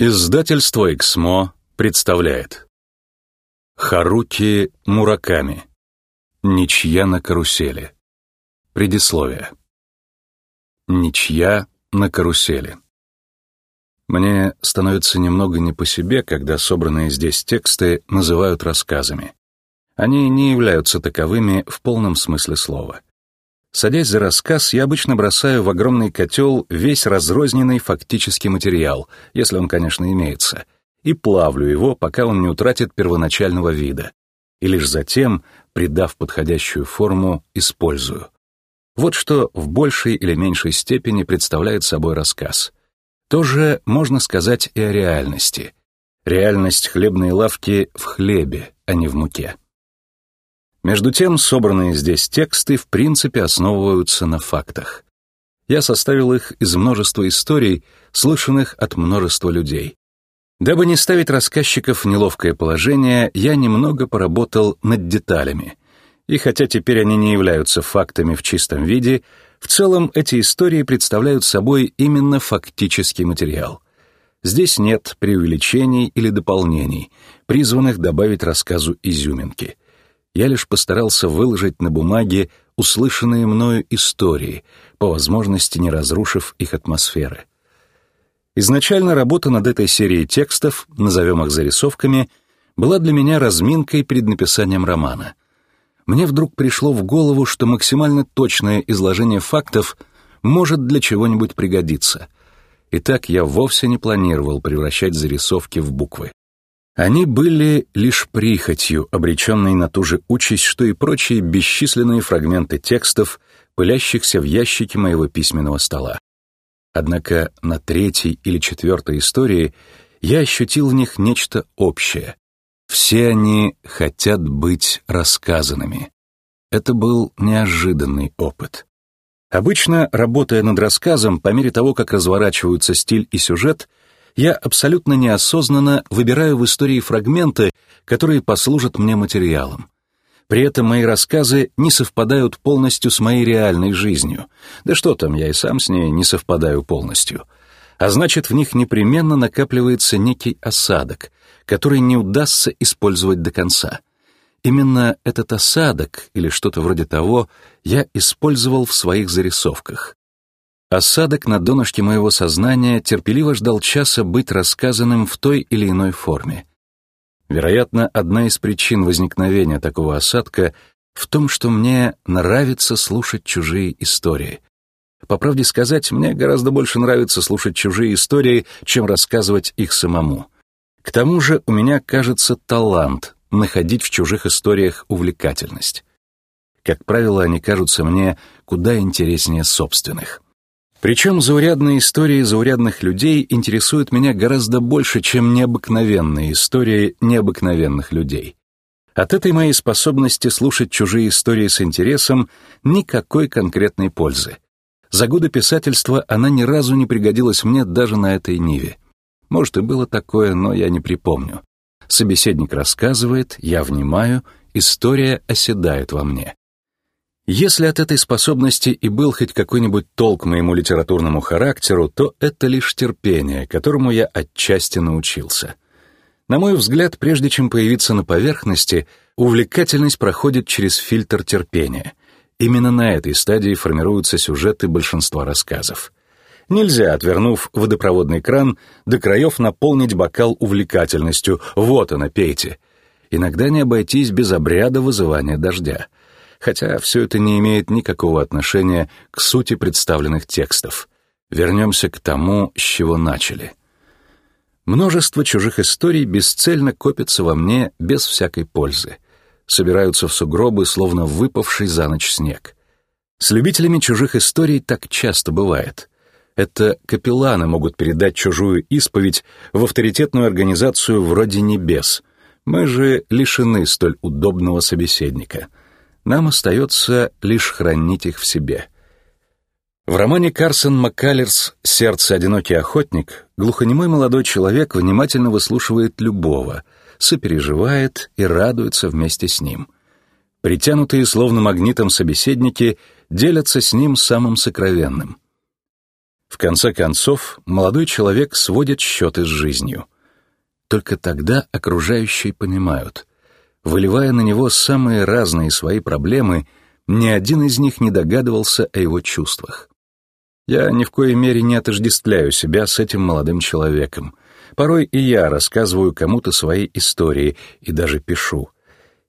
Издательство «Эксмо» представляет. Харуки Мураками. Ничья на карусели Предисловие. Ничья на карусели Мне становится немного не по себе, когда собранные здесь тексты называют рассказами. Они не являются таковыми в полном смысле слова. Садясь за рассказ, я обычно бросаю в огромный котел весь разрозненный фактический материал, если он, конечно, имеется, и плавлю его, пока он не утратит первоначального вида, и лишь затем, придав подходящую форму, использую. Вот что в большей или меньшей степени представляет собой рассказ. То же можно сказать и о реальности. Реальность хлебной лавки в хлебе, а не в муке. Между тем, собранные здесь тексты в принципе основываются на фактах. Я составил их из множества историй, слышанных от множества людей. Дабы не ставить рассказчиков в неловкое положение, я немного поработал над деталями. И хотя теперь они не являются фактами в чистом виде, в целом эти истории представляют собой именно фактический материал. Здесь нет преувеличений или дополнений, призванных добавить рассказу изюминки — я лишь постарался выложить на бумаге услышанные мною истории, по возможности не разрушив их атмосферы. Изначально работа над этой серией текстов, назовем их зарисовками, была для меня разминкой перед написанием романа. Мне вдруг пришло в голову, что максимально точное изложение фактов может для чего-нибудь пригодиться. Итак, я вовсе не планировал превращать зарисовки в буквы. Они были лишь прихотью, обреченной на ту же участь, что и прочие бесчисленные фрагменты текстов, пылящихся в ящике моего письменного стола. Однако на третьей или четвертой истории я ощутил в них нечто общее. Все они хотят быть рассказанными. Это был неожиданный опыт. Обычно, работая над рассказом, по мере того, как разворачиваются стиль и сюжет, я абсолютно неосознанно выбираю в истории фрагменты, которые послужат мне материалом. При этом мои рассказы не совпадают полностью с моей реальной жизнью. Да что там, я и сам с ней не совпадаю полностью. А значит, в них непременно накапливается некий осадок, который не удастся использовать до конца. Именно этот осадок, или что-то вроде того, я использовал в своих зарисовках. Осадок на донышке моего сознания терпеливо ждал часа быть рассказанным в той или иной форме. Вероятно, одна из причин возникновения такого осадка в том, что мне нравится слушать чужие истории. По правде сказать, мне гораздо больше нравится слушать чужие истории, чем рассказывать их самому. К тому же у меня, кажется, талант находить в чужих историях увлекательность. Как правило, они кажутся мне куда интереснее собственных. Причем заурядные истории заурядных людей интересуют меня гораздо больше, чем необыкновенные истории необыкновенных людей. От этой моей способности слушать чужие истории с интересом никакой конкретной пользы. За годы писательства она ни разу не пригодилась мне даже на этой ниве. Может, и было такое, но я не припомню. Собеседник рассказывает, я внимаю, история оседает во мне. Если от этой способности и был хоть какой-нибудь толк моему литературному характеру, то это лишь терпение, которому я отчасти научился. На мой взгляд, прежде чем появиться на поверхности, увлекательность проходит через фильтр терпения. Именно на этой стадии формируются сюжеты большинства рассказов. Нельзя, отвернув водопроводный кран, до краев наполнить бокал увлекательностью «вот она, пейте». Иногда не обойтись без обряда вызывания дождя — хотя все это не имеет никакого отношения к сути представленных текстов. Вернемся к тому, с чего начали. Множество чужих историй бесцельно копятся во мне без всякой пользы. Собираются в сугробы, словно выпавший за ночь снег. С любителями чужих историй так часто бывает. Это капелланы могут передать чужую исповедь в авторитетную организацию вроде «Небес». Мы же лишены столь удобного собеседника — нам остается лишь хранить их в себе. В романе Карсон Маккалерс «Сердце одинокий охотник» глухонемой молодой человек внимательно выслушивает любого, сопереживает и радуется вместе с ним. Притянутые словно магнитом собеседники делятся с ним самым сокровенным. В конце концов, молодой человек сводит счеты с жизнью. Только тогда окружающие понимают. Выливая на него самые разные свои проблемы, ни один из них не догадывался о его чувствах. Я ни в коей мере не отождествляю себя с этим молодым человеком. Порой и я рассказываю кому-то свои истории и даже пишу.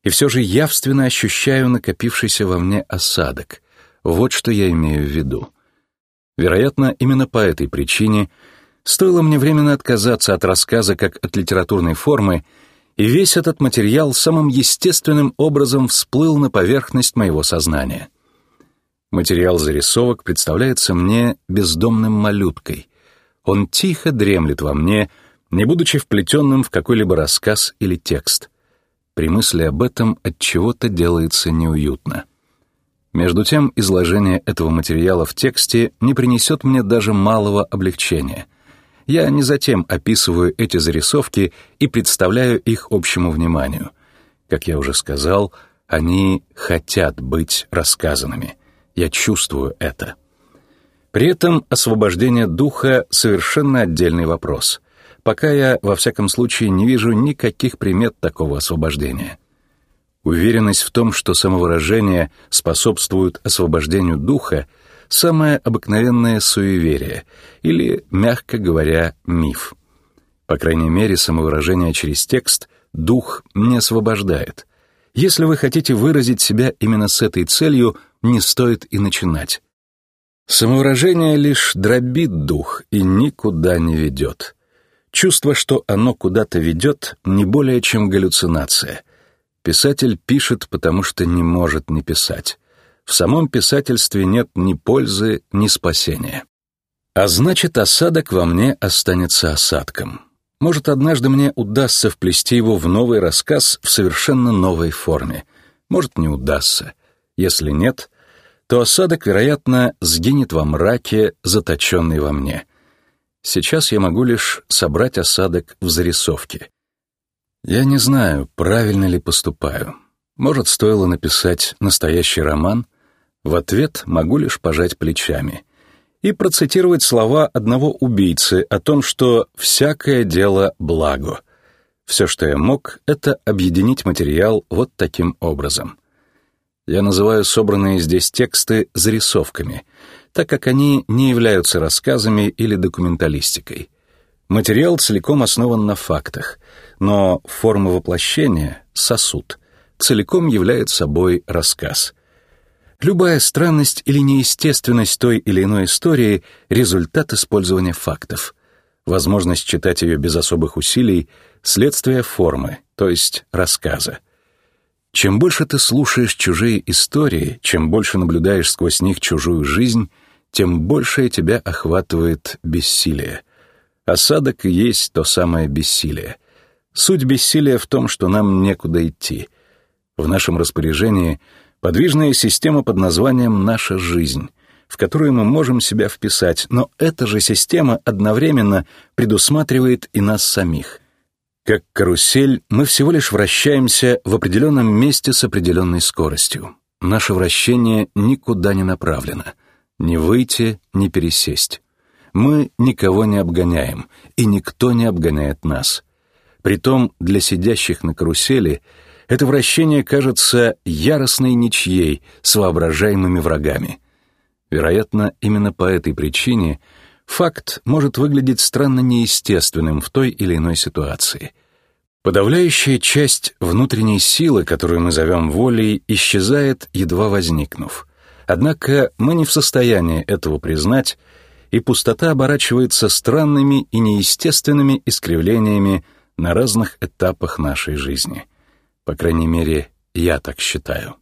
И все же явственно ощущаю накопившийся во мне осадок. Вот что я имею в виду. Вероятно, именно по этой причине стоило мне временно отказаться от рассказа как от литературной формы, и весь этот материал самым естественным образом всплыл на поверхность моего сознания. Материал зарисовок представляется мне бездомным малюткой. Он тихо дремлет во мне, не будучи вплетенным в какой-либо рассказ или текст. При мысли об этом от чего-то делается неуютно. Между тем, изложение этого материала в тексте не принесет мне даже малого облегчения. Я не затем описываю эти зарисовки и представляю их общему вниманию. Как я уже сказал, они хотят быть рассказанными. Я чувствую это. При этом освобождение духа — совершенно отдельный вопрос. Пока я, во всяком случае, не вижу никаких примет такого освобождения. Уверенность в том, что самовыражение способствует освобождению духа, самое обыкновенное суеверие, или, мягко говоря, миф. По крайней мере, самовыражение через текст дух не освобождает. Если вы хотите выразить себя именно с этой целью, не стоит и начинать. Самовыражение лишь дробит дух и никуда не ведет. Чувство, что оно куда-то ведет, не более чем галлюцинация — Писатель пишет, потому что не может не писать. В самом писательстве нет ни пользы, ни спасения. А значит, осадок во мне останется осадком. Может, однажды мне удастся вплести его в новый рассказ в совершенно новой форме. Может, не удастся. Если нет, то осадок, вероятно, сгинет во мраке, заточенный во мне. Сейчас я могу лишь собрать осадок в зарисовке. Я не знаю, правильно ли поступаю. Может, стоило написать настоящий роман? В ответ могу лишь пожать плечами и процитировать слова одного убийцы о том, что «всякое дело благо». Все, что я мог, это объединить материал вот таким образом. Я называю собранные здесь тексты зарисовками, так как они не являются рассказами или документалистикой. Материал целиком основан на фактах, но форма воплощения — сосуд, целиком является собой рассказ. Любая странность или неестественность той или иной истории — результат использования фактов. Возможность читать ее без особых усилий — следствие формы, то есть рассказа. Чем больше ты слушаешь чужие истории, чем больше наблюдаешь сквозь них чужую жизнь, тем большее тебя охватывает бессилие — Осадок есть то самое бессилие. Суть бессилия в том, что нам некуда идти. В нашем распоряжении подвижная система под названием «наша жизнь», в которую мы можем себя вписать, но эта же система одновременно предусматривает и нас самих. Как карусель, мы всего лишь вращаемся в определенном месте с определенной скоростью. Наше вращение никуда не направлено. Ни выйти, ни пересесть. Мы никого не обгоняем, и никто не обгоняет нас. Притом для сидящих на карусели это вращение кажется яростной ничьей с воображаемыми врагами. Вероятно, именно по этой причине факт может выглядеть странно неестественным в той или иной ситуации. Подавляющая часть внутренней силы, которую мы зовем волей, исчезает, едва возникнув. Однако мы не в состоянии этого признать и пустота оборачивается странными и неестественными искривлениями на разных этапах нашей жизни. По крайней мере, я так считаю.